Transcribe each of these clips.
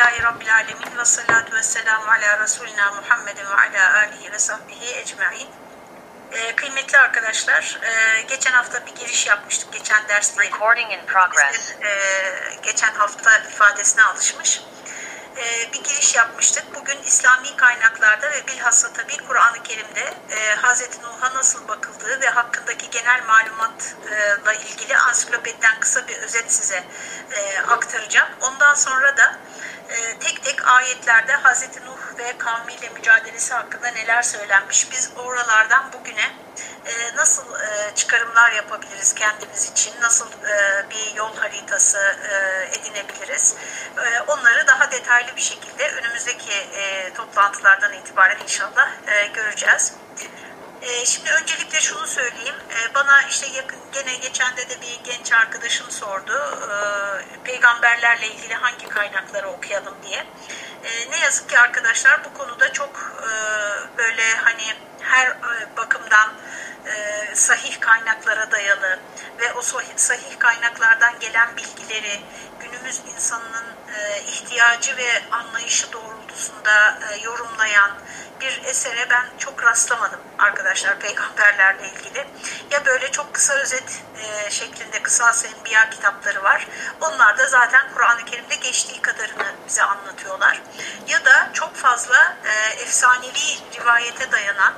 Elhamdülillahi Rabbil Alemin ve salatu ve selamu ala Resulina Muhammedin ve ala alihi ve sahbihi ecma'in. Ee, kıymetli arkadaşlar, e, geçen hafta bir giriş yapmıştık, geçen derste. Recording in progress. E, geçen hafta ifadesine alışmış. E, bir giriş yapmıştık. Bugün İslami kaynaklarda ve bilhassa tabii Kur'an-ı Kerim'de e, Hz. Nuh'a nasıl bakıldığı ve hakkındaki genel malumatla ilgili ansiklopediden kısa bir özet size e, aktaracağım. Ondan sonra da e, tek tek ayetlerde Hz. Nuh ve kavmiyle mücadelesi hakkında neler söylenmiş. Biz oralardan bugüne e, nasıl e, çıkarımlar yapabiliriz kendimiz için, nasıl bir yol haritası edinebiliriz. Onları daha detaylı bir şekilde önümüzdeki toplantılardan itibaren inşallah e, göreceğiz. E, şimdi öncelikle şunu söyleyeyim. E, bana işte yakın, gene geçende de bir genç arkadaşım sordu. E, peygamberlerle ilgili hangi kaynakları okuyalım diye. E, ne yazık ki arkadaşlar bu konuda çok e, böyle hani her e, bakımdan e, sahih kaynaklara dayalı ve o sahih kaynaklardan gelen bilgileri günümüz insanının e, ihtiyacı ve anlayışı doğrultusunda e, yorumlayan bir esere ben çok rastlamadım arkadaşlar peygamberlerle ilgili. Ya böyle çok kısa özet e, şeklinde kısas enbiya kitapları var. Onlar da zaten Kur'an-ı Kerim'de geçtiği kadarını bize anlatıyorlar. Ya da çok fazla e, efsanevi rivayete dayanan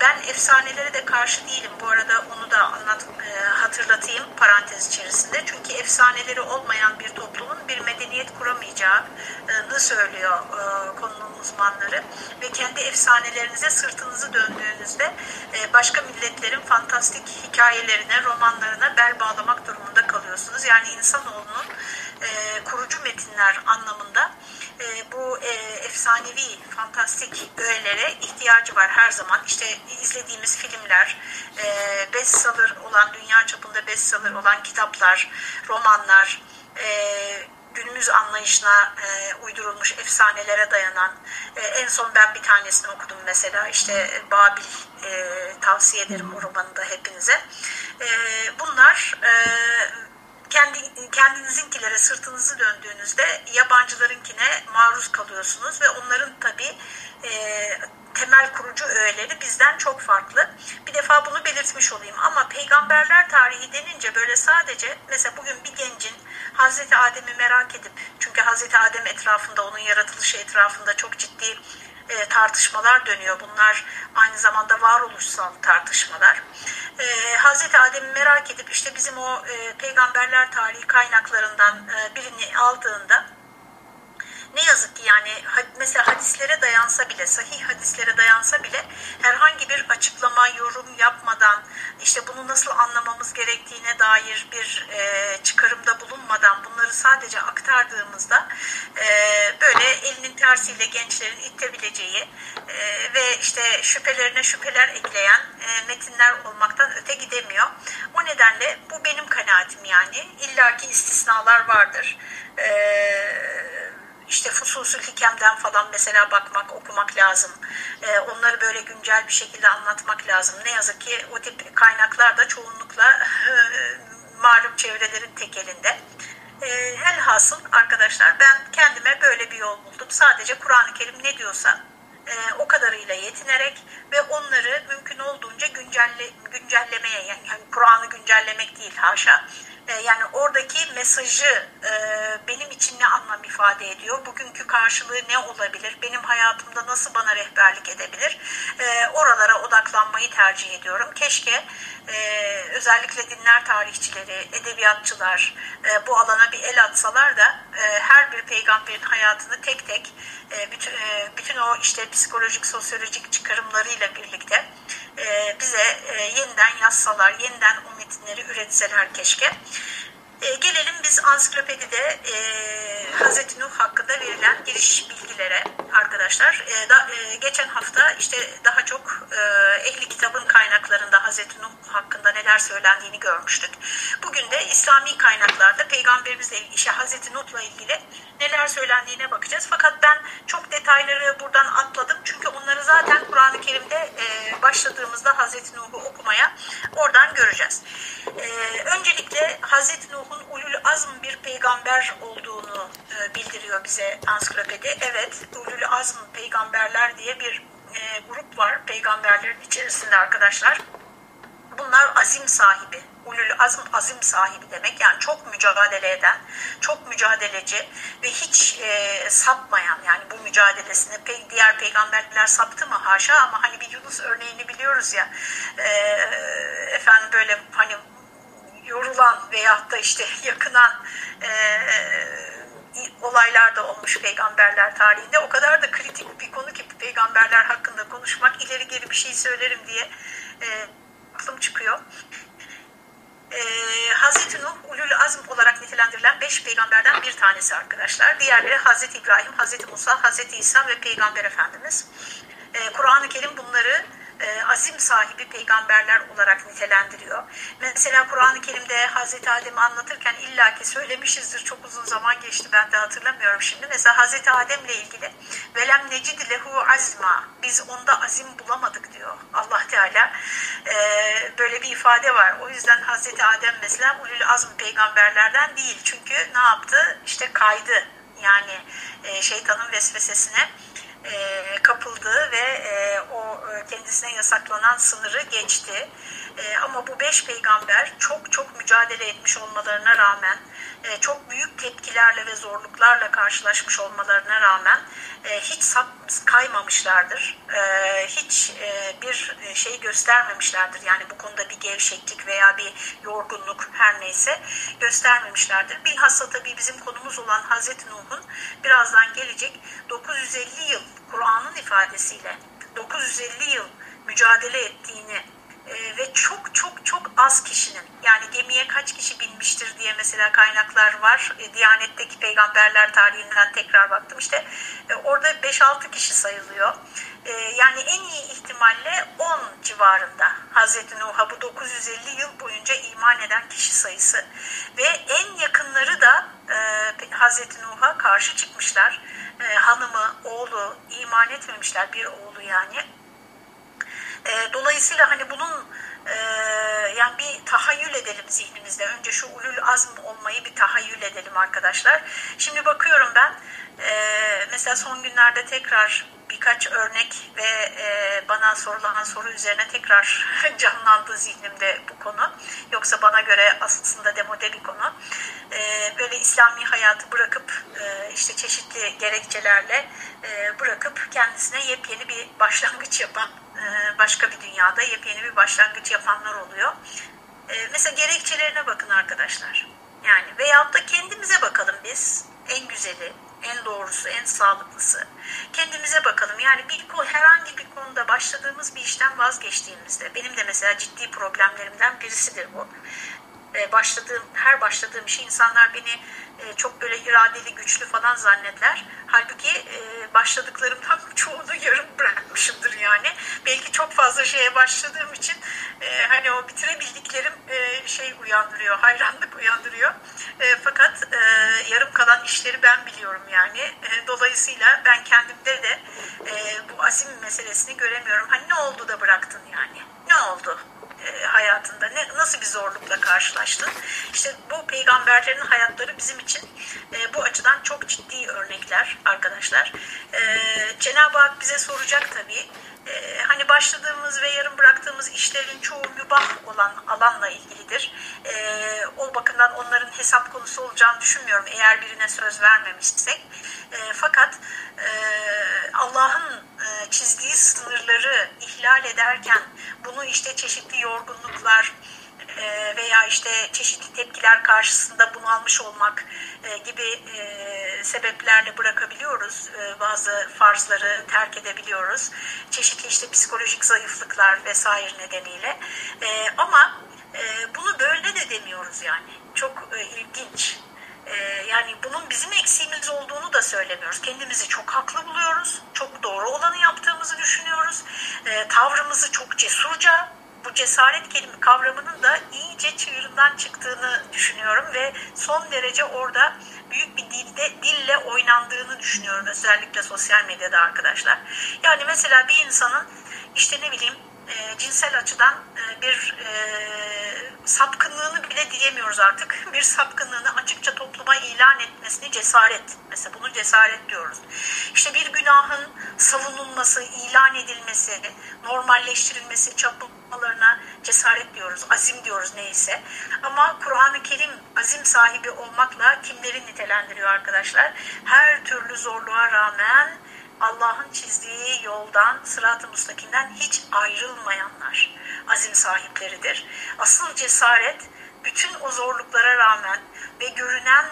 ben efsanelere de karşı değilim. Bu arada onu da anlat, e, hatırlatayım parantez içerisinde. Çünkü efsaneleri olmayan bir toplumun bir medeniyet kuramayacağını söylüyor e, konunun uzmanları. Ve kendi efsanelerinize sırtınızı döndüğünüzde e, başka milletlerin fantastik hikayelerine, romanlarına bel bağlamak durumunda kalıyorsunuz. Yani insanoğlunun e, kurucu metinler anlamında e, bu e, efsanevi, fantastik öğelere ihtiyacı var her zaman. İşte izlediğimiz filmler, e, bestseller olan, dünya çapında bestseller olan kitaplar, romanlar, e, günümüz anlayışına e, uydurulmuş efsanelere dayanan e, en son ben bir tanesini okudum mesela işte Babil e, tavsiye ederim o romanı da hepinize. E, bunlar e, kendi kendinizinkilere sırtınızı döndüğünüzde yabancılarınkine maruz kalıyorsunuz ve onların tabi e, temel kurucu öğeleri bizden çok farklı. Bir defa bunu belirtmiş olayım ama peygamberler tarihi denince böyle sadece mesela bugün bir gencin Hazreti Adem'i merak edip çünkü Hazreti Adem etrafında onun yaratılışı etrafında çok ciddi e, tartışmalar dönüyor. Bunlar aynı zamanda varoluşsal tartışmalar. E, Hazreti Adem'i merak edip işte bizim o e, peygamberler tarihi kaynaklarından e, birini aldığında ne yazık ki yani mesela hadislere dayansa bile, sahih hadislere dayansa bile herhangi bir açıklama, yorum yapmadan işte bunu nasıl anlamamız gerektiğine dair bir e, çıkarımda bulunmadan bunları sadece aktardığımızda e, böyle elinin tersiyle gençlerin itebileceği e, ve işte şüphelerine şüpheler ekleyen e, metinler olmaktan öte gidemiyor. O nedenle bu benim kanaatim yani. İlla ki istisnalar vardır. Eee işte Fususül Hikem'den falan mesela bakmak, okumak lazım. E, onları böyle güncel bir şekilde anlatmak lazım. Ne yazık ki o tip kaynaklar da çoğunlukla e, malum çevrelerin tekelinde. E, helhasıl arkadaşlar ben kendime böyle bir yol buldum. Sadece Kur'an-ı Kerim ne diyorsa e, o kadarıyla yetinerek ve onları mümkün olduğunca güncelle, güncellemeye yani, yani Kur'an'ı güncellemek değil haşa e, yani oradaki mesajı e, benim için ne anlam ifade ediyor? Bugünkü karşılığı ne olabilir? Benim hayatımda nasıl bana rehberlik edebilir? E, oralara odaklanmayı tercih ediyorum. Keşke özellikle dinler tarihçileri, edebiyatçılar bu alana bir el atsalar da her bir peygamberin hayatını tek tek bütün, bütün o işte psikolojik, sosyolojik çıkarımlarıyla birlikte bize yeniden yazsalar, yeniden o metinleri üretseler keşke. E, gelelim biz ansiklopedide e, Hazreti Nuh hakkında verilen giriş bilgilere arkadaşlar. E, da, e, geçen hafta işte daha çok e, ehli kitabın kaynaklarında Hazreti Nuh hakkında neler söylendiğini görmüştük. Bugün de İslami kaynaklarda peygamberimizle işte Hazreti Nuh'la ilgili neler söylendiğine bakacağız. Fakat ben çok detayları buradan atladım. Çünkü onları zaten Kur'an-ı Kerim'de e, başladığımızda Hazreti Nuh'u okumaya oradan göreceğiz. E, öncelikle Hazreti Ulul azm bir peygamber olduğunu e, bildiriyor bize ansiklopedi. Evet, Ulul Azm peygamberler diye bir e, grup var peygamberlerin içerisinde arkadaşlar. Bunlar azim sahibi. Ulul azm azim sahibi demek. Yani çok mücadele eden, çok mücadeleci ve hiç e, sapmayan yani bu mücadelesinde pe diğer peygamberler saptı mı haşa ama hani bir Yunus örneğini biliyoruz ya e, efendim böyle hani yorulan veyahut da işte yakınan e, olaylar da olmuş peygamberler tarihinde. O kadar da kritik bir konu ki peygamberler hakkında konuşmak ileri geri bir şey söylerim diye e, aklım çıkıyor. E, Hazreti Nuh ulul azm olarak nitelendirilen beş peygamberden bir tanesi arkadaşlar. Diğerleri Hazreti İbrahim, Hazreti Musa, Hazreti İsa ve Peygamber Efendimiz. E, Kur'an-ı Kerim bunları e, azim sahibi peygamberler olarak nitelendiriyor. Mesela Kur'an-ı Kerim'de Hazreti Adem'i anlatırken illaki söylemişizdir. Çok uzun zaman geçti ben de hatırlamıyorum şimdi. Mesela Hazreti Adem'le ilgili velem necid lehu azma biz onda azim bulamadık diyor Allah Teala. E, böyle bir ifade var. O yüzden Hazreti Adem mesela ulul azm peygamberlerden değil. Çünkü ne yaptı? İşte kaydı. Yani e, şeytanın vesvesesine kapıldı ve e, o e, kendisine yasaklanan sınırı geçti. E, ama bu beş peygamber çok çok mücadele etmiş olmalarına rağmen, e, çok büyük tepkilerle ve zorluklarla karşılaşmış olmalarına rağmen e, hiç sap, kaymamışlardır. E, hiç e, bir şey göstermemişlerdir. Yani bu konuda bir gevşeklik veya bir yorgunluk her neyse göstermemişlerdir. Bilhassa tabii bizim konumuz olan Hazreti Nuh'un birazdan gelecek 950 yıl Kur'an'ın ifadesiyle 950 yıl mücadele ettiğini e, ve çok çok çok az kişinin yani gemiye kaç kişi binmiştir diye mesela kaynaklar var. E, Diyanet'teki peygamberler tarihinden tekrar baktım işte e, orada 5-6 kişi sayılıyor. E, yani en iyi ihtimalle 10 civarında Hazreti Nuh'a bu 950 yıl boyunca iman eden kişi sayısı ve en yakınları da e, Hazreti Nuh'a karşı çıkmışlar. Hanımı, oğlu iman etmemişler bir oğlu yani e, dolayısıyla hani bunun e, yani bir tahayyül edelim zihnimizde. Önce şu ulul azm olmayı bir tahayyül edelim arkadaşlar. Şimdi bakıyorum ben e, mesela son günlerde tekrar birkaç örnek ve e, bana sorulan soru üzerine tekrar canlandı zihnimde bu konu. Yoksa bana göre aslında demode bir konu. E, böyle İslami hayatı bırakıp e, işte çeşitli gerekçelerle e, bırakıp kendisine yepyeni bir başlangıç yapan e, başka bir dünyada yepyeni bir başlangıç yapanlar oluyor. E, mesela gerekçelerine bakın arkadaşlar. Yani veyahut da kendimize bakalım biz. En güzeli, en doğrusu, en sağlıklısı. Kendimize bakalım. Yani bir herhangi bir konuda başladığımız bir işten vazgeçtiğimizde, benim de mesela ciddi problemlerimden birisidir bu. E, başladığım, her başladığım işi insanlar beni e, çok böyle iradeli, güçlü falan zannetler. Halbuki e, başladıklarımdan çoğunu yarım bırakmışımdır yani. Belki çok fazla şeye başladığım için hani o bitirebildiklerim şey uyandırıyor, hayranlık uyandırıyor. Fakat yarım kalan işleri ben biliyorum yani. Dolayısıyla ben kendimde de bu azim meselesini göremiyorum. Hani ne oldu da bıraktın yani? Ne oldu? E, hayatında ne, nasıl bir zorlukla karşılaştın? İşte peygamberlerin hayatları bizim için e, bu açıdan çok ciddi örnekler arkadaşlar. E, Cenab-ı Hak bize soracak tabii. E, hani başladığımız ve yarım bıraktığımız işlerin çoğu mübah olan alanla ilgilidir. E, o bakımdan onların hesap konusu olacağını düşünmüyorum eğer birine söz vermemişsek. E, fakat e, Allah'ın e, çizdiği sınırları ihlal ederken bunu işte çeşitli yorgunluklar e, veya işte çeşitli tepkiler karşısında bunalmış olmak e, gibi sebeplerle bırakabiliyoruz. Bazı farzları terk edebiliyoruz. Çeşitli işte psikolojik zayıflıklar vesaire nedeniyle. Ama bunu böyle de demiyoruz yani. Çok ilginç. Yani bunun bizim eksiğimiz olduğunu da söylemiyoruz. Kendimizi çok haklı buluyoruz. Çok doğru olanı yaptığımızı düşünüyoruz. Tavrımızı çok cesurca bu cesaret kelime kavramının da iyice çığırından çıktığını düşünüyorum ve son derece orada büyük bir dilde dille oynandığını düşünüyorum özellikle sosyal medyada arkadaşlar. Yani mesela bir insanın işte ne bileyim e, cinsel açıdan e, bir e, sapkınlığını bile diyemiyoruz artık. Bir sapkınlığını açıkça topluma ilan etmesini cesaret. Mesela bunu cesaret diyoruz. İşte bir günahın savunulması, ilan edilmesi, normalleştirilmesi, çapılmalarına cesaret diyoruz, azim diyoruz neyse. Ama Kur'an-ı Kerim azim sahibi olmakla kimleri nitelendiriyor arkadaşlar? Her türlü zorluğa rağmen Allah'ın çizdiği yoldan, sırat-ı müstakimden hiç ayrılmayanlar azim sahipleridir. Asıl cesaret bütün o zorluklara rağmen ve görünen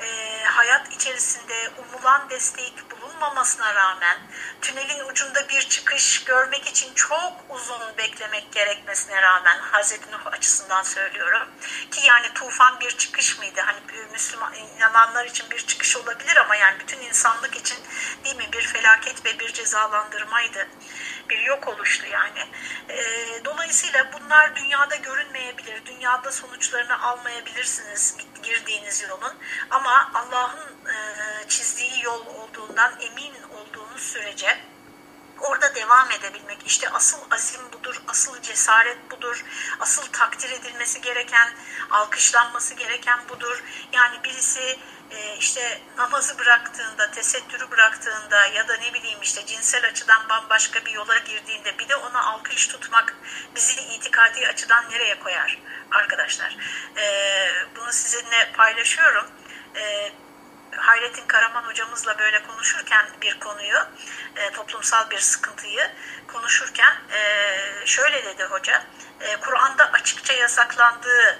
e, hayat içerisinde umulan destek bulunmamasına rağmen tünelin ucunda bir çıkış görmek için çok uzun beklemek gerekmesine rağmen Hazreti Nuh açısından söylüyorum ki yani tufan bir çıkış mıydı? Hani Müslüman inananlar için bir çıkış olabilir ama yani bütün insanlık için değil mi bir felaket ve bir cezalandırmaydı. Bir yok oluştu yani. E, dolayısıyla bunlar dünyada görünmeyebilir. Dünyada sonuçlarını almayabilirsiniz girdiğiniz yolun. Ama Allah'ın e, çizdiği yol olduğundan emin olduğunuz sürece orada devam edebilmek. işte asıl azim budur, asıl cesaret budur, asıl takdir edilmesi gereken, alkışlanması gereken budur. Yani birisi e, işte namazı bıraktığında, tesettürü bıraktığında ya da ne bileyim işte cinsel açıdan bambaşka bir yola girdiğinde bir de ona alkış tutmak bizi itikadi açıdan nereye koyar arkadaşlar? E, bunu sizinle paylaşıyorum. E, Hayrettin Karaman hocamızla böyle konuşurken bir konuyu, e, toplumsal bir sıkıntıyı konuşurken e, şöyle dedi hoca, e, Kur'an'da açıkça yasaklandığı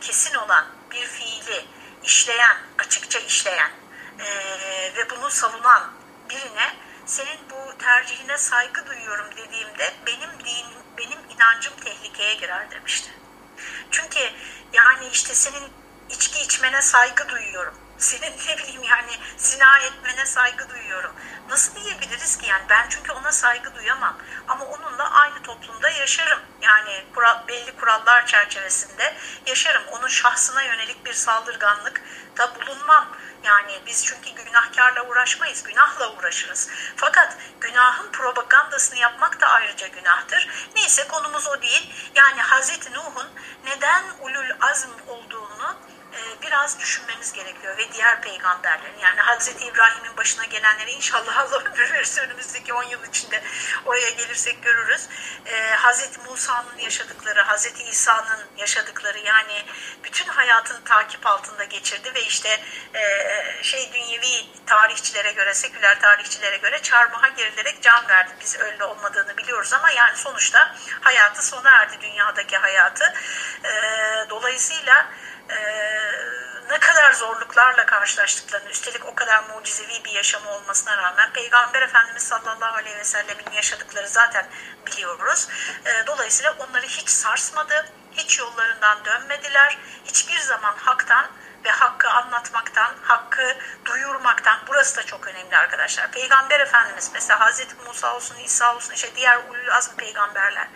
kesin olan bir fiili işleyen, açıkça işleyen e, ve bunu savunan birine senin bu tercihine saygı duyuyorum dediğimde benim din, benim inancım tehlikeye girer demişti. Çünkü yani işte senin içki içmene saygı duyuyorum senin ne bileyim yani zina etmene saygı duyuyorum. Nasıl diyebiliriz ki yani ben çünkü ona saygı duyamam ama onunla aynı toplumda yaşarım. Yani kural, belli kurallar çerçevesinde yaşarım. Onun şahsına yönelik bir saldırganlık da bulunmam. Yani biz çünkü günahkarla uğraşmayız, günahla uğraşırız. Fakat günahın propagandasını yapmak da ayrıca günahtır. Neyse konumuz o değil. Yani Hazreti Nuh'un neden ulul azm biraz düşünmemiz gerekiyor ve diğer peygamberlerin yani Hazreti İbrahim'in başına gelenleri inşallah Allah ömür verirse önümüzdeki 10 yıl içinde oraya gelirsek görürüz. Ee, Hazreti Musa'nın yaşadıkları, Hazreti İsa'nın yaşadıkları yani bütün hayatını takip altında geçirdi ve işte e, şey dünyevi tarihçilere göre, seküler tarihçilere göre çarmıha gerilerek can verdi. Biz öyle olmadığını biliyoruz ama yani sonuçta hayatı sona erdi dünyadaki hayatı. E, dolayısıyla ee, ne kadar zorluklarla karşılaştıklarını, üstelik o kadar mucizevi bir yaşamı olmasına rağmen Peygamber Efendimiz sallallahu aleyhi ve sellemin yaşadıkları zaten biliyoruz. Ee, dolayısıyla onları hiç sarsmadı, hiç yollarından dönmediler, hiçbir zaman haktan ve hakkı anlatmaktan, hakkı duyurmaktan, burası da çok önemli arkadaşlar. Peygamber Efendimiz mesela Hazreti Musa olsun, İsa olsun, işte diğer ulul azm peygamberler.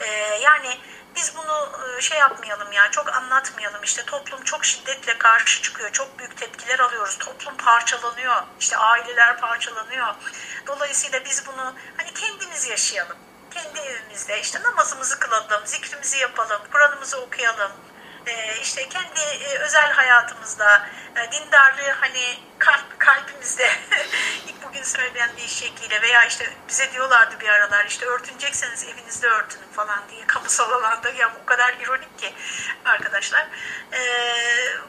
Ee, yani biz bunu e, şey yapmayalım ya çok anlatmayalım. İşte toplum çok şiddetle karşı çıkıyor çok büyük tepkiler alıyoruz. Toplum parçalanıyor işte aileler parçalanıyor. Dolayısıyla biz bunu hani kendimiz yaşayalım. Kendi evimizde işte namazımızı kılalım zikrimizi yapalım Kur'an'ımızı okuyalım e, işte kendi e, özel hayatımızda dindarlığı hani kalp, kalbimizde ilk bugün söylendiği şekliyle veya işte bize diyorlardı bir aralar işte örtünecekseniz evinizde örtünün falan diye kamusal alanda ya o kadar ironik ki arkadaşlar. Ee,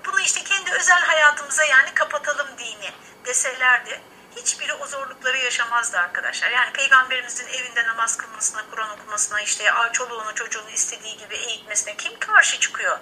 bunu işte kendi özel hayatımıza yani kapatalım dini deselerdi hiçbiri o zorlukları yaşamazdı arkadaşlar. Yani peygamberimizin evinde namaz kılmasına, Kur'an okumasına, işte çoluğunu çocuğunu istediği gibi eğitmesine kim karşı çıkıyor?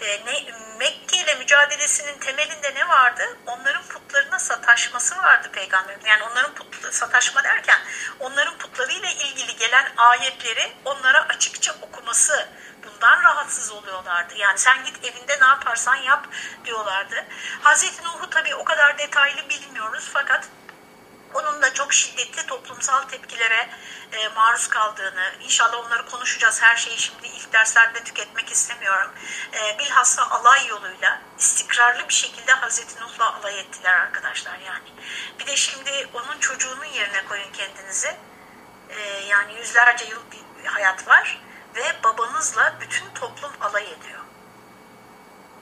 E, ne, Mekke ile mücadelesinin temelinde ne vardı? Onların putlarına sataşması vardı peygamberin. Yani onların put, sataşma derken onların putlarıyla ilgili gelen ayetleri onlara açıkça okuması bundan rahatsız oluyorlardı. Yani sen git evinde ne yaparsan yap diyorlardı. Hazreti Nuh'u tabii o kadar detaylı bilmiyoruz fakat onun da çok şiddetli toplumsal tepkilere e, maruz kaldığını, inşallah onları konuşacağız. Her şeyi şimdi ilk derslerde tüketmek istemiyorum. E, bilhassa alay yoluyla istikrarlı bir şekilde Hazreti Nuh'la alay ettiler arkadaşlar yani. Bir de şimdi onun çocuğunun yerine koyun kendinizi. E, yani yüzlerce yıl hayat var ve babanızla bütün toplum alay ediyor.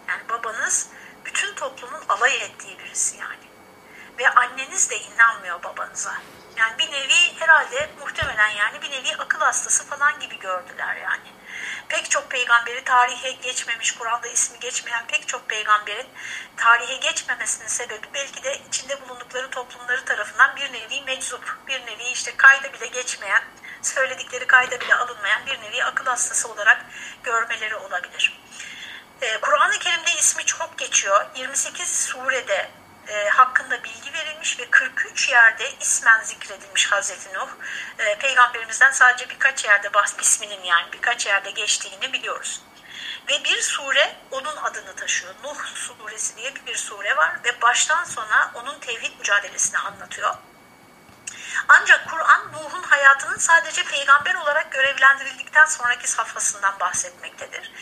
Yani babanız bütün toplumun alay ettiği birisi yani. Ve anneniz de inanmıyor babanıza. Yani bir nevi herhalde muhtemelen yani bir nevi akıl hastası falan gibi gördüler yani. Pek çok peygamberi tarihe geçmemiş, Kur'an'da ismi geçmeyen pek çok peygamberin tarihe geçmemesinin sebebi belki de içinde bulundukları toplumları tarafından bir nevi meczup, bir nevi işte kayda bile geçmeyen, söyledikleri kayda bile alınmayan bir nevi akıl hastası olarak görmeleri olabilir. Ee, Kur'an-ı Kerim'de ismi çok geçiyor. 28 surede e, hakkında bilgi verilmiş ve 43 yerde ismen zikredilmiş Hazreti Nuh. E, Peygamberimizden sadece birkaç yerde bahs isminin yani birkaç yerde geçtiğini biliyoruz. Ve bir sure onun adını taşıyor. Nuh suresi diye bir sure var ve baştan sona onun tevhid mücadelesini anlatıyor. Ancak Kur'an Nuh'un hayatının sadece peygamber olarak görevlendirildikten sonraki safhasından bahsetmektedir.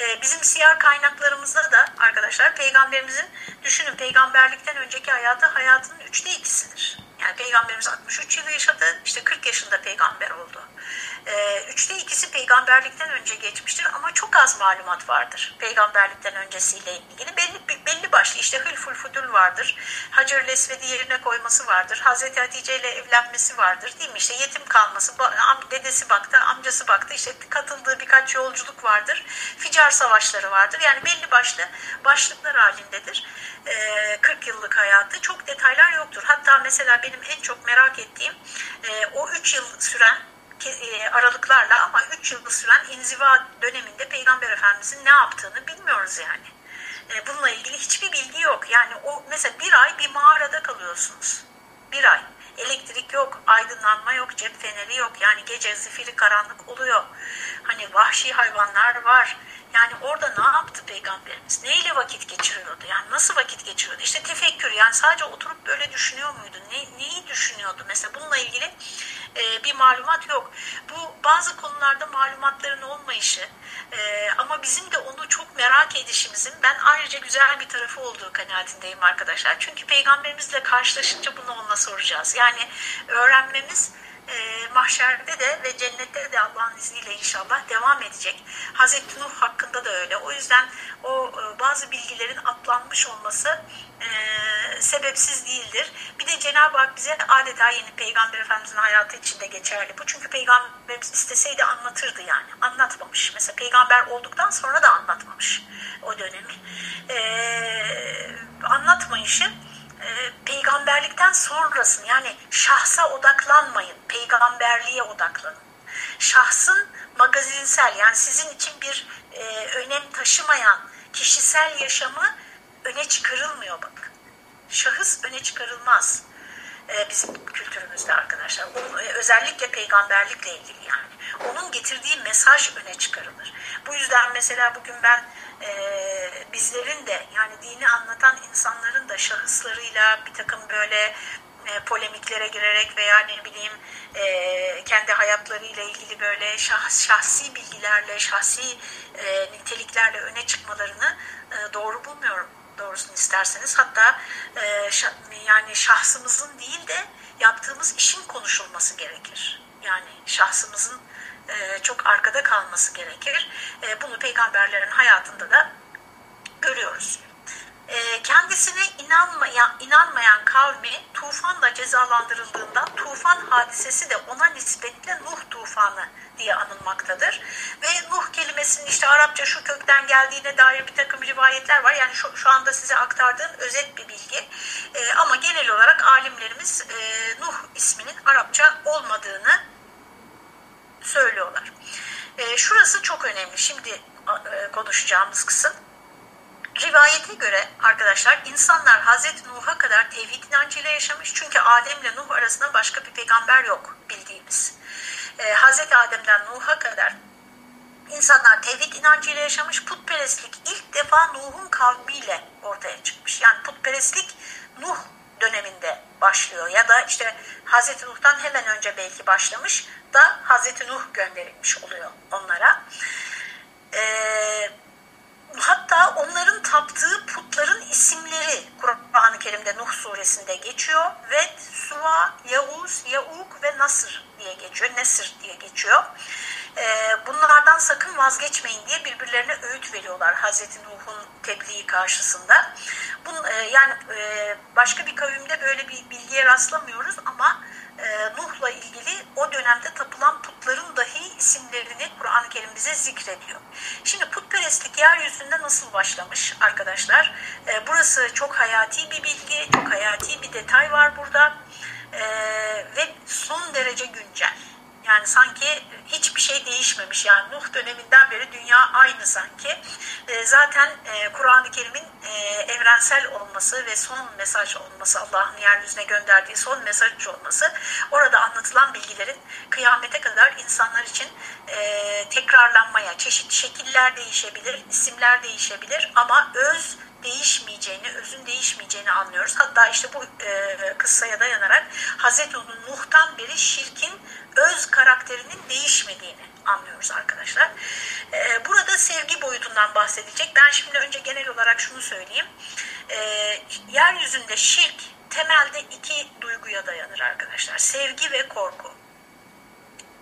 Ee, bizim siyer kaynaklarımızda da arkadaşlar peygamberimizin düşünün peygamberlikten önceki hayatı hayatının üçte ikisidir. Yani peygamberimiz 63 yıl yaşadı, işte 40 yaşında peygamber oldu. Ee, üçte ikisi peygamberlikten önce geçmiştir ama çok az malumat vardır peygamberlikten öncesiyle ilgili. Belli, belli başlı işte Hülful Fudul vardır, Hacer Lesved'i yerine koyması vardır, Hazreti Hatice ile evlenmesi vardır değil mi? İşte yetim kalması, dedesi baktı, amcası baktı, işte katıldığı birkaç yolculuk vardır, Ficar savaşları vardır. Yani belli başlı başlıklar halindedir. Ee, 40 yıllık hayatı çok detaylar yoktur. Hatta mesela benim en çok merak ettiğim e, o 3 yıl süren e, aralıklarla ama 3 yıl süren inziva döneminde Peygamber Efendimizin ne yaptığını bilmiyoruz yani. E, bununla ilgili hiçbir bilgi yok. Yani o mesela bir ay bir mağarada kalıyorsunuz. Bir ay. Elektrik yok, aydınlanma yok, cep feneri yok. Yani gece zifiri karanlık oluyor. Hani vahşi hayvanlar var. Yani orada ne yaptı peygamberimiz? Neyle vakit geçiriyordu? Yani nasıl vakit geçiriyordu? İşte tefekkür yani sadece oturup böyle düşünüyor muydu? Ne, neyi düşünüyordu? Mesela bununla ilgili e, bir malumat yok. Bu bazı konularda malumatların olmayışı e, ama bizim de onu çok merak edişimizin ben ayrıca güzel bir tarafı olduğu kanaatindeyim arkadaşlar. Çünkü peygamberimizle karşılaşınca bunu onunla soracağız. Yani öğrenmemiz e, mahşerde de ve cennette de Allah'ın izniyle inşallah devam edecek. Hazreti Nuh hakkında da öyle. O yüzden o e, bazı bilgilerin atlanmış olması e, sebepsiz değildir. Bir de Cenab-ı Hak bize adeta yeni Peygamber Efendimizin hayatı içinde geçerli. Bu çünkü Peygamberimiz isteseydi anlatırdı yani. Anlatmamış. Mesela peygamber olduktan sonra da anlatmamış o dönemi. E, anlatmayışı peygamberlikten sonrasını yani şahsa odaklanmayın, peygamberliğe odaklanın. Şahsın magazinsel yani sizin için bir e, önem taşımayan kişisel yaşamı öne çıkarılmıyor bak. Şahıs öne çıkarılmaz bizim kültürümüzde arkadaşlar. Onun, e, özellikle peygamberlikle ilgili yani. Onun getirdiği mesaj öne çıkarılır. Bu yüzden mesela bugün ben e, bizlerin de yani dini anlatan insanların da şahıslarıyla bir takım böyle e, polemiklere girerek veya ne bileyim e, kendi hayatlarıyla ilgili böyle şahs, şahsi bilgilerle, şahsi e, niteliklerle öne çıkmalarını e, doğru bulmuyorum doğrusunu isterseniz. Hatta e, şah, yani şahsımızın değil de yaptığımız işin konuşulması gerekir. Yani şahsımızın e, çok arkada kalması gerekir. E, bunu peygamberlerin hayatında da görüyoruz. E, kendisine inanmayan, inanmayan kavmi tufanla cezalandırıldığında tufan hadisesi de ona nispetle Nuh tufanı diye anılmaktadır. Ve Nuh kelimesinin işte Arapça şu kökten geldiğine dair bir takım rivayetler var. Yani şu, şu anda size aktardığım özet bir bilgi. E, ama genel olarak alimlerimiz e, Nuh isminin Arapça olmadığını söylüyorlar. E, şurası çok önemli. Şimdi e, konuşacağımız kısım. Rivayete göre arkadaşlar insanlar Hazreti Nuh'a kadar tevhid inancıyla yaşamış. Çünkü Adem ile Nuh arasında başka bir peygamber yok bildiğimiz. Ee, Hazreti Adem'den Nuh'a kadar insanlar tevhid inancıyla yaşamış. Putperestlik ilk defa Nuh'un kavmiyle ortaya çıkmış. Yani putperestlik Nuh döneminde başlıyor ya da işte Hazreti Nuh'tan hemen önce belki başlamış da Hazreti Nuh gönderilmiş oluyor onlara. Ee, hatta onların taptığı putların isimleri Kur'an-ı Kerim'de Nuh suresinde geçiyor. Ved, Suva, Yavuz, Yauk ve Nasır diye geçiyor. Nesir diye geçiyor. e, bunlardan sakın vazgeçmeyin diye birbirlerine öğüt veriyorlar Hazreti Nuh'un tebliği karşısında. Bun, e, yani e, başka bir kavimde böyle bir bilgiye rastlamıyoruz ama e, Nuh'la ilgili o dönemde tapılan putların dahi isimlerini Kur'an-ı Kerim zikrediyor. Şimdi putperestlik yeryüzünde nasıl başlamış arkadaşlar? E, burası çok hayati bir bilgi, çok hayati bir detay var burada e, ve son derece güncel. Yani sanki hiçbir şey değişmemiş. Yani Nuh döneminden beri dünya aynı sanki. E, zaten e, Kur'an-ı Kerim'in e, evrensel olması ve son mesaj olması, Allah'ın yeryüzüne gönderdiği son mesaj olması, orada anlatılan bilgilerin kıyamete kadar insanlar için e, tekrarlanmaya, çeşitli şekiller değişebilir, isimler değişebilir ama öz değişmeyeceğini, özün değişmeyeceğini anlıyoruz. Hatta işte bu e, kıssaya dayanarak Hazreti Nuh'tan beri şirkin öz karakterinin değişmediğini anlıyoruz arkadaşlar. Ee, burada sevgi boyutundan bahsedecek. Ben şimdi önce genel olarak şunu söyleyeyim. Ee, yeryüzünde şirk temelde iki duyguya dayanır arkadaşlar. Sevgi ve korku.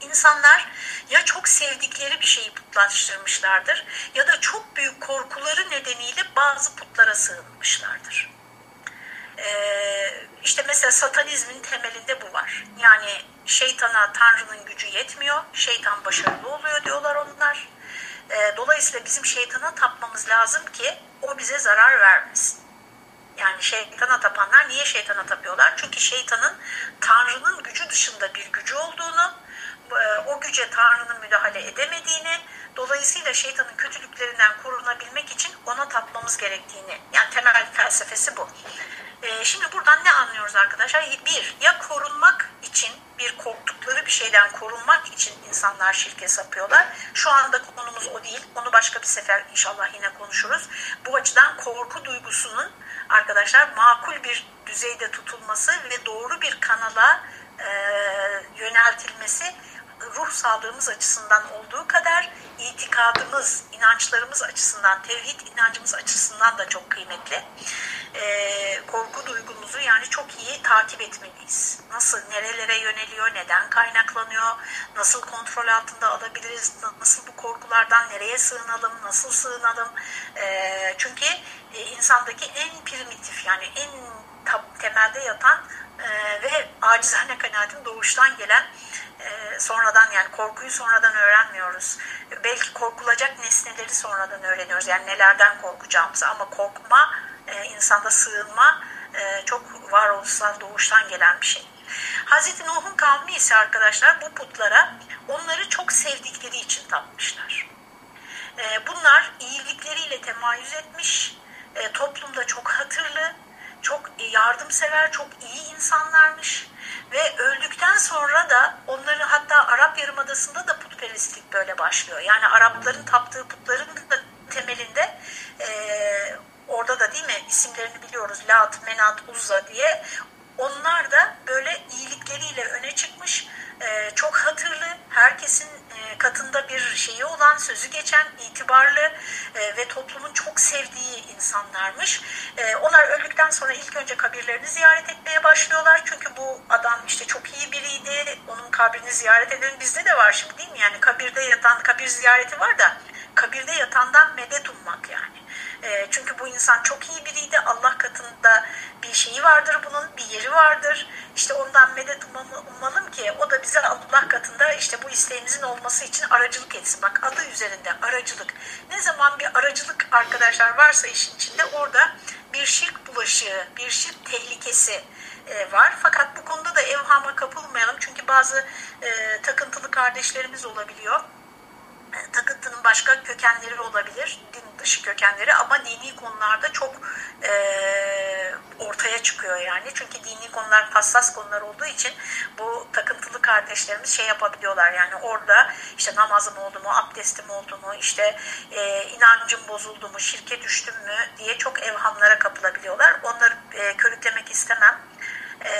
İnsanlar ya çok sevdikleri bir şeyi putlaştırmışlardır ya da çok büyük korkuları nedeniyle bazı putlara sığınmışlardır. Ee, işte mesela satanizmin temelinde bu var. Yani şeytana Tanrı'nın gücü yetmiyor, şeytan başarılı oluyor diyorlar onlar. Ee, dolayısıyla bizim şeytana tapmamız lazım ki o bize zarar vermesin. Yani şeytana tapanlar niye şeytana tapıyorlar? Çünkü şeytanın Tanrı'nın gücü dışında bir gücü olduğunu, o güce Tanrı'nın müdahale edemediğini, dolayısıyla şeytanın kötülüklerinden korunabilmek için ona tapmamız gerektiğini, yani temel felsefesi bu. E, şimdi buradan ne anlıyoruz arkadaşlar? Bir, ya korunmak için bir korktukları bir şeyden korunmak için insanlar şirke sapıyorlar. Şu anda konumuz o değil. Onu başka bir sefer inşallah yine konuşuruz. Bu açıdan korku duygusunun arkadaşlar makul bir düzeyde tutulması ve doğru bir kanala e, yöneltilmesi ruh sağlığımız açısından olduğu kadar itikadımız, inançlarımız açısından, tevhid inancımız açısından da çok kıymetli. Ee, korku duygumuzu yani çok iyi takip etmeliyiz. Nasıl, nerelere yöneliyor, neden kaynaklanıyor, nasıl kontrol altında alabiliriz, nasıl bu korkulardan nereye sığınalım, nasıl sığınalım. Ee, çünkü e, insandaki en primitif yani en temelde yatan e, ve acizane kanaatim doğuştan gelen e, sonradan yani korkuyu sonradan öğrenmiyoruz. Belki korkulacak nesneleri sonradan öğreniyoruz. Yani nelerden korkacağımızı ama korkma, e, insanda sığınma e, çok varoluşsal doğuştan gelen bir şey. Hazreti Nuh'un kavmi ise arkadaşlar bu putlara onları çok sevdikleri için tapmışlar. E, bunlar iyilikleriyle temayüz etmiş, e, toplumda çok hatırlı, çok yardımsever, çok iyi insanlarmış ve öldükten sonra da onların hatta Arap Yarımadası'nda da putperestlik böyle başlıyor. Yani Arapların taptığı putların da temelinde e, orada da değil mi isimlerini biliyoruz Lat, Menat, Uzza diye onlar da böyle iyilikleriyle öne çıkmış e, çok hatırlı herkesin e, katında bir şeyi olan sözü geçen itibarlı e, ve toplumun çok sevdiği insanlarmış. Onlar öldükten sonra ilk önce kabirlerini ziyaret etmeye başlıyorlar. Çünkü bu adam işte çok iyi biriydi. Onun kabrini ziyaret edelim. Bizde de var şimdi değil mi? Yani kabirde yatan kabir ziyareti var da kabirde yatandan medet ummak yani. E, çünkü bu insan çok iyi biriydi. Allah katında bir şeyi vardır bunun, bir yeri vardır. İşte ondan medet ummalım ki o da bize Allah katında işte bu isteğimizin olması için aracılık etsin. Bak adı üzerinde aracılık. Ne zaman bir aracılık arkadaşlar varsa işin içinde orada bir şirk bulaşığı, bir şirk tehlikesi e, var. Fakat bu konuda da evhama kapılmayalım. Çünkü bazı e, takıntılı kardeşlerimiz olabiliyor takıntının başka kökenleri olabilir, din dışı kökenleri ama dini konularda çok e, ortaya çıkıyor yani. Çünkü dini konular hassas konular olduğu için bu takıntılı kardeşlerimiz şey yapabiliyorlar yani orada işte namazım oldu mu, abdestim oldu mu, işte e, inancım bozuldu mu, şirke düştüm mü diye çok evhamlara kapılabiliyorlar. Onları e, körüklemek istemem, e,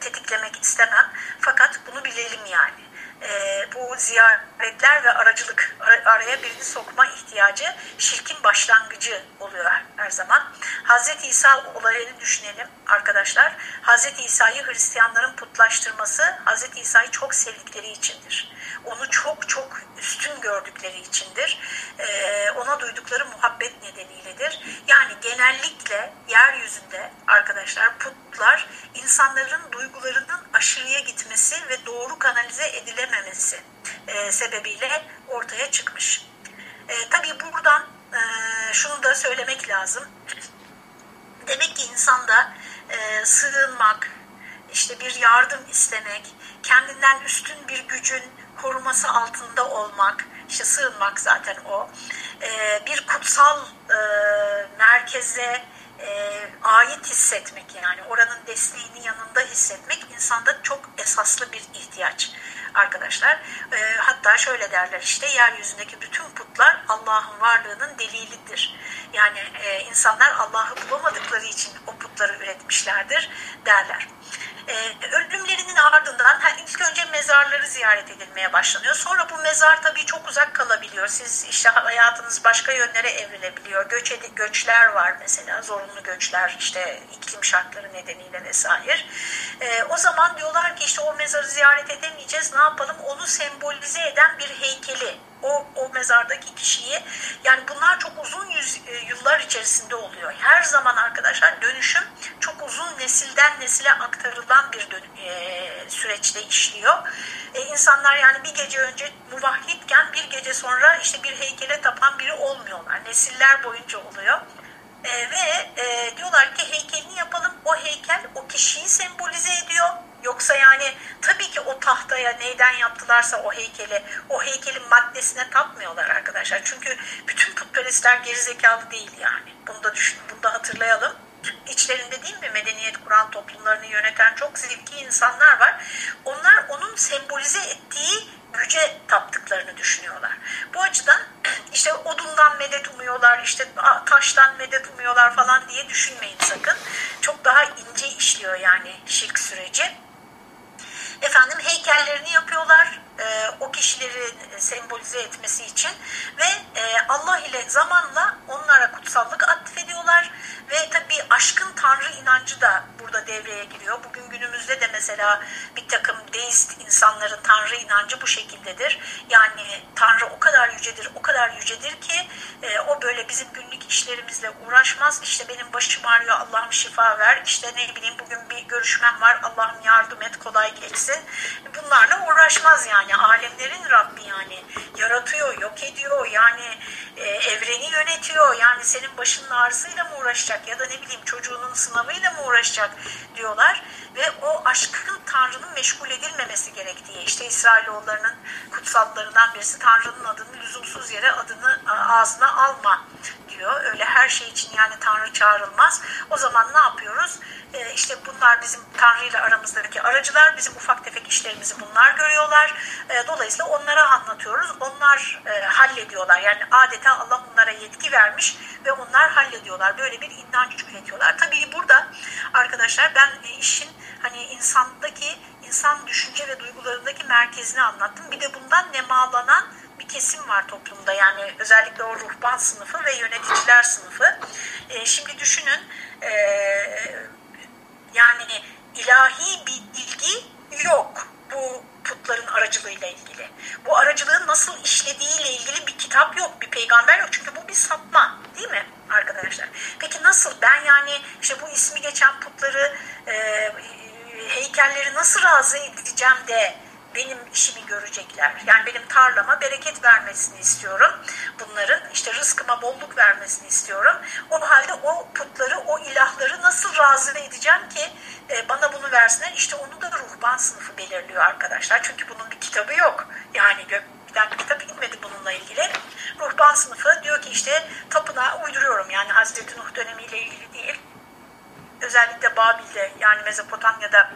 tetiklemek istemem fakat bunu bilelim yani e, bu ziyaretler ve aracılık araya birini sokma ihtiyacı şirkin başlangıcı oluyor her zaman. Hazreti İsa olayını düşünelim arkadaşlar. Hazreti İsa'yı Hristiyanların putlaştırması Hazreti İsa'yı çok sevdikleri içindir. onu çok çok üstün gördükleri içindir. E, ona duydukları muhabbet nedeniyledir. Yani genellikle yeryüzünde arkadaşlar putlar insanların duygularının aşırıya gitmesi ve doğru kanalize edilememesi e, sebebiyle ortaya çıkmış. E, tabii buradan e, şunu da söylemek lazım. Demek ki insanda e, sığınmak, işte bir yardım istemek, kendinden üstün bir gücün koruması altında olmak, işte sığınmak zaten o, e, bir kutsal e, merkeze e, ait hissetmek yani oranın desteğini yanında hissetmek insanda çok esaslı bir ihtiyaç arkadaşlar. E, hatta şöyle derler işte yeryüzündeki bütün putlar Allah'ın varlığının delilidir. Yani e, insanlar Allah'ı bulamadıkları için o putları üretmişlerdir derler. E, ölümlerinin ardından ilk önce mezarları ziyaret edilmeye başlanıyor. Sonra bu mezar tabii çok uzak kalabiliyor. Siz işte hayatınız başka yönlere evrilebiliyor. Göç göçler var mesela zorunlu göçler işte iklim şartları nedeniyle vesaire. E, o zaman diyorlar ki işte o mezarı ziyaret edemeyeceğiz. Ne yapalım? Onu sembolize eden bir heykeli o, o mezardaki kişiyi yani bunlar çok uzun yüz, e, yıllar içerisinde oluyor. Her zaman arkadaşlar dönüşüm çok uzun nesilden nesile aktarılan bir dön, e, süreçte işliyor. E, insanlar yani bir gece önce muvahhidken bir gece sonra işte bir heykele tapan biri olmuyorlar. Nesiller boyunca oluyor. E, ve e, diyorlar ki heykelini yapalım. O heykel o kişiyi sembolize ediyor. Yoksa yani tabii ki o tahtaya neyden yaptılarsa o heykeli, o heykelin maddesine tapmıyorlar arkadaşlar. Çünkü bütün putperestler gerizekalı değil yani. Bunu da düşün, bunu da hatırlayalım. İçlerinde değil mi medeniyet kuran toplumlarını yöneten çok zevki insanlar var. Onlar onun sembolize ettiği güce taptıklarını düşünüyorlar. Bu açıdan işte odundan medet umuyorlar, işte taştan medet umuyorlar falan diye düşünmeyin sakın. Çok daha ince işliyor yani şirk süreci. Efendim heykellerini yapıyorlar e, o kişileri sembolize etmesi için ve e, Allah ile zamanla onlara kutsallık atfediyorlar ve tabi aşkın tanrı inancı da burada devreye giriyor. Bugün günümüzde de mesela bir takım deist insanların tanrı inancı bu şekildedir. Yani tanrı o kadar yücedir, o kadar yücedir ki e, o böyle bizim günlük işlerimizle uğraşmaz. İşte benim başım ağrıyor Allah'ım şifa ver. İşte ne bileyim bugün bir görüşmem var Allah'ım yardım et kolay geçsin. Bunlarla uğraşmaz yani. Alemlerin Rabbi yani. Yaratıyor, yok ediyor. Yani e, evreni yönetiyor. Yani senin başının ağrısıyla mı uğraşacak ya da ne bileyim çocuğunun sınavıyla mı uğraşacak diyorlar. Ve o aşkın Tanrı'nın meşgul edilmemesi gerektiği işte İsrailoğullarının kutsallarından birisi Tanrı'nın adını lüzumsuz yere adını ağzına alma diyor. Öyle her şey için yani Tanrı çağrılmaz. O zaman ne yapıyoruz? Ee, işte bunlar bizim Tanrı ile aramızdaki aracılar. Bizim ufak tefek işlerimizi bunlar görüyorlar. Ee, dolayısıyla onlara anlatıyoruz. Onlar e, hallediyorlar. Yani adeta Allah onlara yetki vermiş ve onlar hallediyorlar. Böyle bir inanç üretiyorlar. Tabii burada arkadaşlar ben e, işin hani insandaki insan düşünce ve duygularındaki merkezini anlattım. Bir de bundan nemalanan bir kesim var toplumda. Yani özellikle o ruhban sınıfı ve yöneticiler sınıfı. E, şimdi düşünün e, yani ilahi bir bilgi yok bu putların aracılığıyla ilgili. Bu aracılığın nasıl işlediğiyle ilgili bir kitap yok, bir peygamber yok. Çünkü bu bir sapma değil mi arkadaşlar? Peki nasıl? Ben yani işte bu ismi geçen putları, e, heykelleri nasıl razı edeceğim de benim işimi görecekler. Yani tarlama bereket vermesini istiyorum. Bunların işte rızkıma bolluk vermesini istiyorum. O halde o putları, o ilahları nasıl razı edeceğim ki e, bana bunu versinler. İşte onu da ruhban sınıfı belirliyor arkadaşlar. Çünkü bunun bir kitabı yok. Yani gökten bir kitap inmedi bununla ilgili. Ruhban sınıfı diyor ki işte tapınağı uyduruyorum. Yani Hazreti Nuh dönemiyle ilgili değil. Özellikle Babil'de yani Mezopotamya'da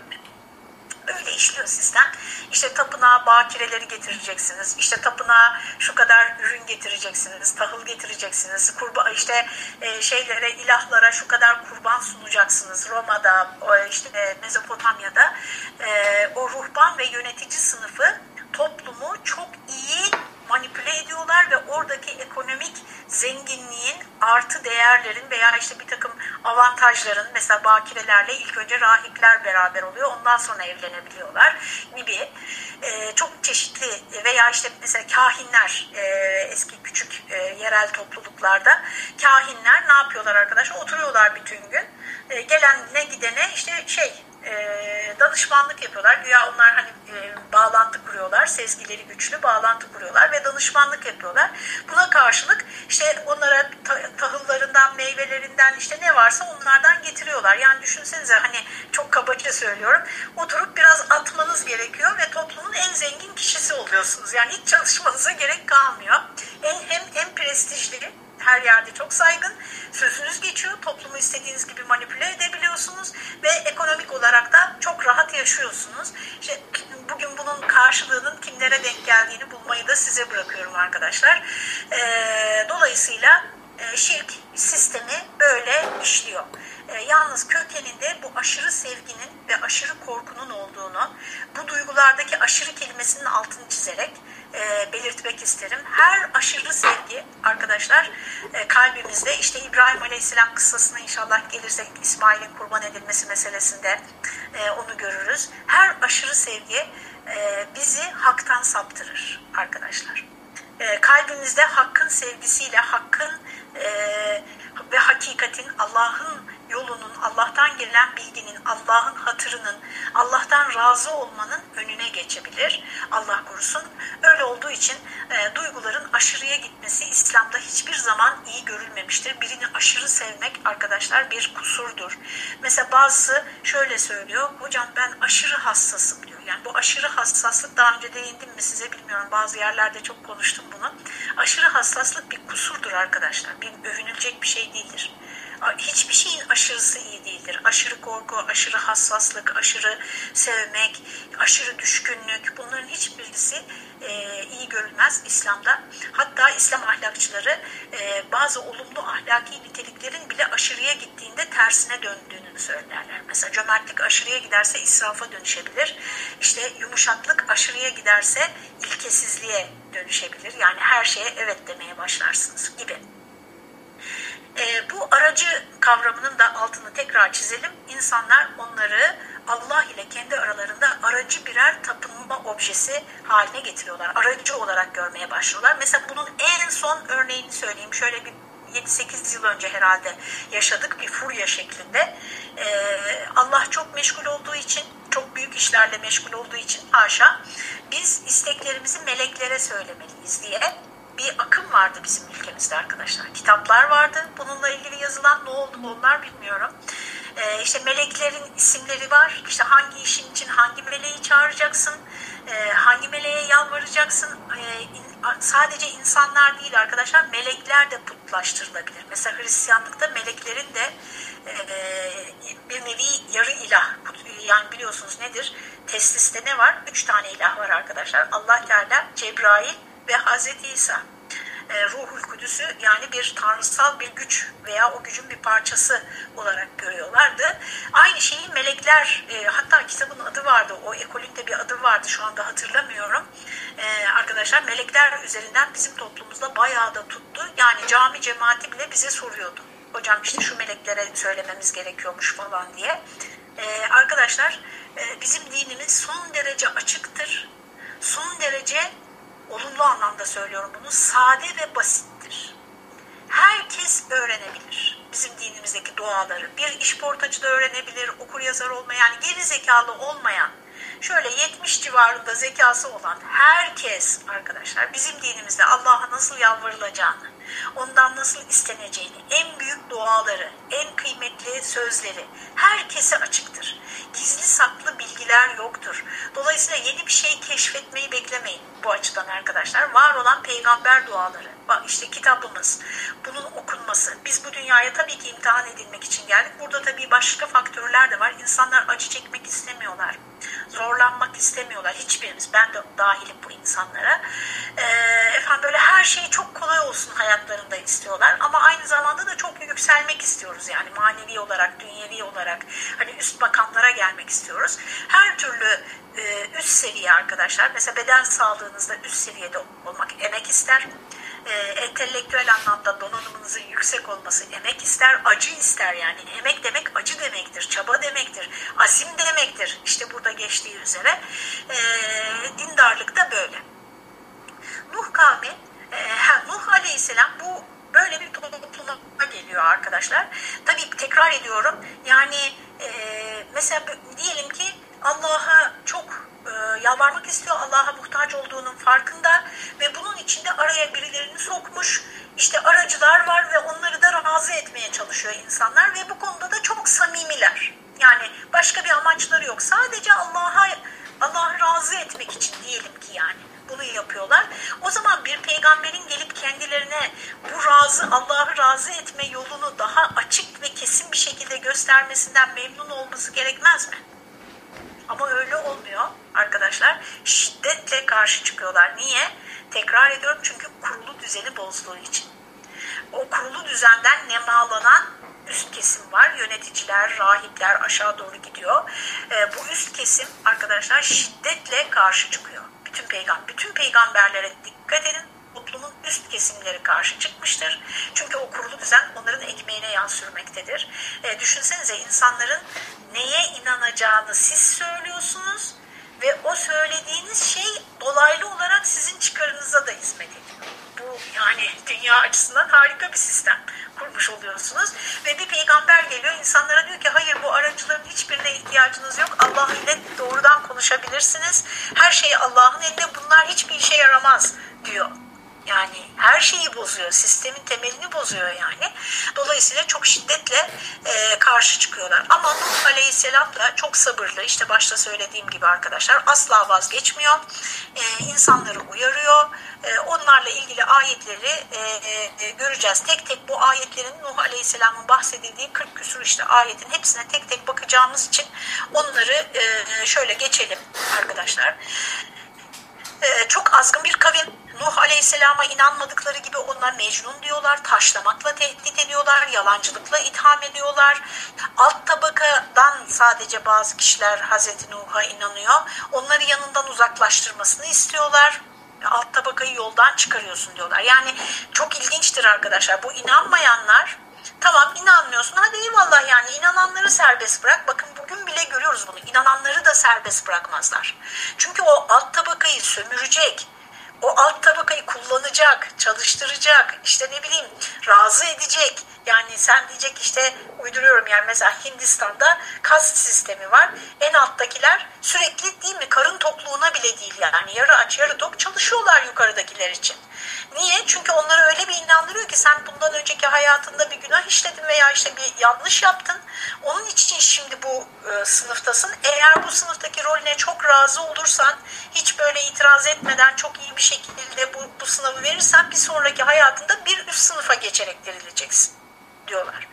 Öyle işliyor sistem. İşte tapınağa bakireleri getireceksiniz. İşte tapınağa şu kadar ürün getireceksiniz. Tahıl getireceksiniz. Kurba, işte e, şeylere, ilahlara şu kadar kurban sunacaksınız. Roma'da, işte Mezopotamya'da e, o ruhban ve yönetici sınıfı toplumu çok iyi manipüle ediyorlar ve oradaki ekonomik zenginliğin artı değerlerin veya işte bir takım avantajların mesela bakirelerle ilk önce rahipler beraber oluyor ondan sonra evlenebiliyorlar gibi. E, çok çeşitli veya işte mesela kahinler e, eski küçük e, yerel topluluklarda kahinler ne yapıyorlar arkadaşlar? Oturuyorlar bütün gün. E, gelenle gidene işte şey e, danışmanlık yapıyorlar. Güya onlar hani e, bağlantı kuruyorlar, sezgileri güçlü bağlantı kuruyorlar ve danışmanlık yapıyorlar. Buna karşılık işte onlara tahıllarından, meyvelerinden işte ne varsa onlardan getiriyorlar. Yani düşünsenize hani çok kabaca söylüyorum. Oturup biraz atmanız gerekiyor ve toplumun en zengin kişisi oluyorsunuz. Yani hiç çalışmanıza gerek kalmıyor. En, hem, hem prestijli her yerde çok saygın. Sözünüz geçiyor. Toplumu istediğiniz gibi manipüle edebiliyorsunuz ve ekonomik olarak da çok rahat yaşıyorsunuz. İşte bugün bunun karşılığının kimlere denk geldiğini bulmayı da size bırakıyorum arkadaşlar. Ee, dolayısıyla e, şirk sistemi böyle işliyor. E, yalnız kökeninde bu aşırı sevginin ve aşırı korkunun olduğunu, bu duygulardaki aşırı kelimesinin altını çizerek e, belirtmek isterim. Her aşırı sevgi arkadaşlar e, kalbimizde işte İbrahim Aleyhisselam kıssasına inşallah gelirsek İsmail'in kurban edilmesi meselesinde e, onu görürüz. Her aşırı sevgi e, bizi haktan saptırır arkadaşlar. E, kalbimizde hakkın sevgisiyle hakkın e, ve hakikatin Allah'ın yolunun, Allah'tan gelen bilginin, Allah'ın hatırının, Allah'tan razı olmanın önüne geçebilir. Allah korusun. Öyle olduğu için e, duyguların aşırıya gitmesi İslam'da hiçbir zaman iyi görülmemiştir. Birini aşırı sevmek arkadaşlar bir kusurdur. Mesela bazısı şöyle söylüyor, hocam ben aşırı hassasım diyor. Yani bu aşırı hassaslık daha önce değindim mi size bilmiyorum. Bazı yerlerde çok konuştum bunu. Aşırı hassaslık bir kusurdur arkadaşlar. Bir övünülecek bir şey değildir hiçbir şeyin aşırısı iyi değildir. Aşırı korku, aşırı hassaslık, aşırı sevmek, aşırı düşkünlük bunların hiçbirisi e, iyi görülmez İslam'da. Hatta İslam ahlakçıları e, bazı olumlu ahlaki niteliklerin bile aşırıya gittiğinde tersine döndüğünü söylerler. Mesela cömertlik aşırıya giderse israfa dönüşebilir. İşte yumuşaklık aşırıya giderse ilkesizliğe dönüşebilir. Yani her şeye evet demeye başlarsınız gibi. E, bu aracı kavramının da altını tekrar çizelim. İnsanlar onları Allah ile kendi aralarında aracı birer tapınma objesi haline getiriyorlar. Aracı olarak görmeye başlıyorlar. Mesela bunun en son örneğini söyleyeyim. Şöyle bir 7-8 yıl önce herhalde yaşadık bir furya şeklinde. Ee, Allah çok meşgul olduğu için, çok büyük işlerle meşgul olduğu için haşa biz isteklerimizi meleklere söylemeliyiz diye bir akım vardı bizim ülkemizde arkadaşlar. Kitaplar vardı. Bununla ilgili yazılan ne oldu onlar bilmiyorum. Ee, işte meleklerin isimleri var. İşte hangi işin için hangi meleği çağıracaksın, e, hangi meleğe yalvaracaksın. E, in, sadece insanlar değil arkadaşlar, melekler de putlaştırılabilir. Mesela Hristiyanlıkta meleklerin de e, bir nevi yarı ilah, yani biliyorsunuz nedir? Tesliste ne var? Üç tane ilah var arkadaşlar. Allah Teala, Cebrail, ve Hazreti İsa e, Ruhul Kudüs'ü yani bir tanrısal bir güç veya o gücün bir parçası olarak görüyorlardı. Aynı şeyi melekler, e, hatta kitabın adı vardı, o ekolünde bir adı vardı şu anda hatırlamıyorum. E, arkadaşlar melekler üzerinden bizim toplumumuzda bayağı da tuttu. Yani cami cemaati bile bize soruyordu. Hocam işte şu meleklere söylememiz gerekiyormuş falan diye. E, arkadaşlar e, bizim dinimiz son derece açıktır. Son derece olumlu anlamda söylüyorum bunu, sade ve basittir. Herkes öğrenebilir bizim dinimizdeki duaları. Bir iş portacı da öğrenebilir, okur yazar olmayan, yani geri zekalı olmayan, şöyle 70 civarında zekası olan herkes arkadaşlar bizim dinimizde Allah'a nasıl yalvarılacağını, ondan nasıl isteneceğini, en büyük duaları, en kıymetli sözleri herkese açıktır. Gizli saklı bilgiler yoktur. Dolayısıyla yeni bir şey keşfetmeyi beklemeyin bu açıdan arkadaşlar. Var olan peygamber duaları, işte kitabımız, bunun okunması. Biz bu dünyaya tabii ki imtihan edilmek için geldik. Burada tabii başka faktörler de var. İnsanlar acı çekmek istemiyorlar. Zorlanmak istemiyorlar. Hiçbirimiz, ben de dahilim bu insanlara. E, efendim böyle her şey çok kolay olsun hayatlarında istiyorlar. Ama aynı zamanda da çok yükselmek istiyoruz yani manevi olarak, dünyevi olarak. Hani üst makamlara gelmek istiyoruz. Her türlü e, üst seviye arkadaşlar. Mesela beden sağlığınızda üst seviyede olmak emek ister e, entelektüel anlamda donanımınızın yüksek olması emek ister, acı ister yani. Emek demek acı demektir, çaba demektir, asim demektir. İşte burada geçtiği üzere. E, dindarlık da böyle. Nuh kavmi, e, Nuh aleyhisselam bu böyle bir topluma geliyor arkadaşlar. Tabii tekrar ediyorum yani e, mesela diyelim ki Allah'a çok yalvarmak istiyor. Allah'a muhtaç olduğunun farkında ve bunun içinde araya birilerini sokmuş. İşte aracılar var ve onları da razı etmeye çalışıyor insanlar ve bu konuda da çok samimiler. Yani başka bir amaçları yok. Sadece Allah'a Allah'ı razı etmek için diyelim ki yani bunu yapıyorlar. O zaman bir peygamberin gelip kendilerine bu razı Allah'ı razı etme yolunu daha açık ve kesin bir şekilde göstermesinden memnun olması gerekmez mi? Ama öyle olmuyor arkadaşlar. Şiddetle karşı çıkıyorlar. Niye? Tekrar ediyorum çünkü kurulu düzeni bozduğu için. O kurulu düzenden nemalanan üst kesim var. Yöneticiler, rahipler aşağı doğru gidiyor. E, bu üst kesim arkadaşlar şiddetle karşı çıkıyor. Bütün peygamber, bütün peygamberlere dikkat edin toplumun üst kesimleri karşı çıkmıştır. Çünkü o kurulu düzen onların ekmeğine yağ sürmektedir. E, düşünsenize insanların neye inanacağını siz söylüyorsunuz ve o söylediğiniz şey dolaylı olarak sizin çıkarınıza da hizmet ediyor. Bu yani dünya açısından harika bir sistem kurmuş oluyorsunuz. Ve bir peygamber geliyor insanlara diyor ki hayır bu aracıların hiçbirine ihtiyacınız yok. Allah ile doğrudan konuşabilirsiniz. Her şey Allah'ın elinde bunlar hiçbir işe yaramaz diyor. Yani her şeyi bozuyor, sistemin temelini bozuyor yani. Dolayısıyla çok şiddetle e, karşı çıkıyorlar. Ama Nuh Aleyhisselam da çok sabırlı, işte başta söylediğim gibi arkadaşlar asla vazgeçmiyor. E, insanları uyarıyor. E, onlarla ilgili ayetleri e, e, göreceğiz. Tek tek bu ayetlerin Nuh Aleyhisselam'ın bahsedildiği 40 küsur işte ayetin hepsine tek tek bakacağımız için onları e, şöyle geçelim arkadaşlar. E, çok azgın bir kavim Nuh Aleyhisselam'a inanmadıkları gibi onlar Mecnun diyorlar, taşlamakla tehdit ediyorlar, yalancılıkla itham ediyorlar. Alt tabakadan sadece bazı kişiler Hazreti Nuh'a inanıyor. Onları yanından uzaklaştırmasını istiyorlar. Alt tabakayı yoldan çıkarıyorsun diyorlar. Yani çok ilginçtir arkadaşlar. Bu inanmayanlar Tamam inanmıyorsun. Hadi eyvallah yani inananları serbest bırak. Bakın bugün bile görüyoruz bunu. İnananları da serbest bırakmazlar. Çünkü o alt tabakayı sömürecek o alt tabakayı kullanacak, çalıştıracak, işte ne bileyim razı edecek. Yani sen diyecek işte uyduruyorum yani mesela Hindistan'da kast sistemi var. En alttakiler sürekli değil mi karın tokluğuna bile değil yani yarı aç yarı tok çalışıyorlar yukarıdakiler için. Niye? Çünkü onları öyle bir inandırıyor ki sen bundan önceki hayatında bir günah işledin veya işte bir yanlış yaptın. Onun için şimdi bu e, sınıftasın. Eğer bu sınıftaki rolüne çok razı olursan, hiç böyle itiraz etmeden çok iyi bir şekilde bu, bu sınavı verirsen bir sonraki hayatında bir üst sınıfa geçerek dirileceksin diyorlar.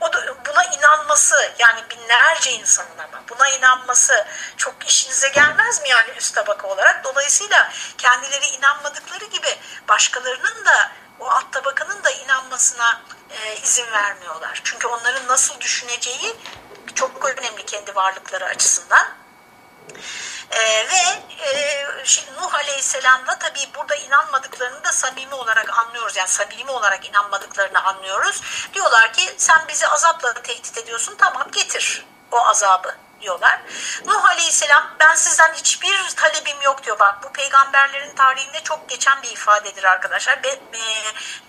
O da buna inanması yani binlerce insanın ama buna inanması çok işinize gelmez mi yani üst tabaka olarak? Dolayısıyla kendileri inanmadıkları gibi başkalarının da o alt tabakanın da inanmasına e, izin vermiyorlar. Çünkü onların nasıl düşüneceği çok önemli kendi varlıkları açısından. E, ve e, şimdi Nuh Aleyhisselam'la tabii burada inanmadıklarını da samimi olarak anlıyoruz. Yani samimi olarak inanmadıklarını anlıyoruz. Diyorlar ki sen bizi azapla tehdit ediyorsun tamam getir o azabı diyorlar. Nuh Aleyhisselam ben sizden hiçbir talebim yok diyor. Bak bu peygamberlerin tarihinde çok geçen bir ifadedir arkadaşlar. Be, e,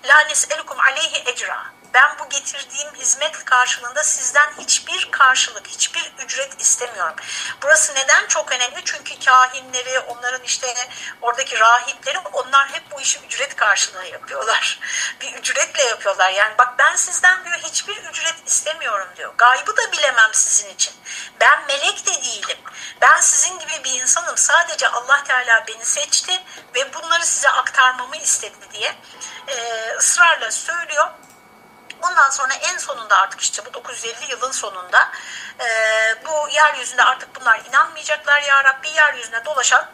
La nes'elukum aleyhi ecra ben bu getirdiğim hizmet karşılığında sizden hiçbir karşılık, hiçbir ücret istemiyorum. Burası neden çok önemli? Çünkü kahinleri, onların işte oradaki rahipleri onlar hep bu işi ücret karşılığı yapıyorlar. Bir ücretle yapıyorlar. Yani bak ben sizden diyor hiçbir ücret istemiyorum diyor. Gaybı da bilemem sizin için. Ben melek de değilim. Ben sizin gibi bir insanım. Sadece Allah Teala beni seçti ve bunları size aktarmamı istedi diye ısrarla söylüyor. Ondan sonra en sonunda artık işte bu 950 yılın sonunda e, bu yeryüzünde artık bunlar inanmayacaklar ya Rabbi yeryüzüne dolaşan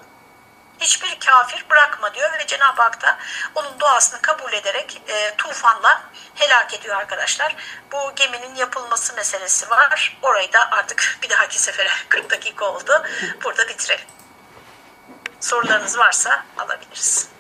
hiçbir kafir bırakma diyor ve Cenab-ı Hak da onun duasını kabul ederek e, tufanla helak ediyor arkadaşlar. Bu geminin yapılması meselesi var. Orayı da artık bir dahaki sefere 40 dakika oldu. Burada bitirelim. Sorularınız varsa alabiliriz.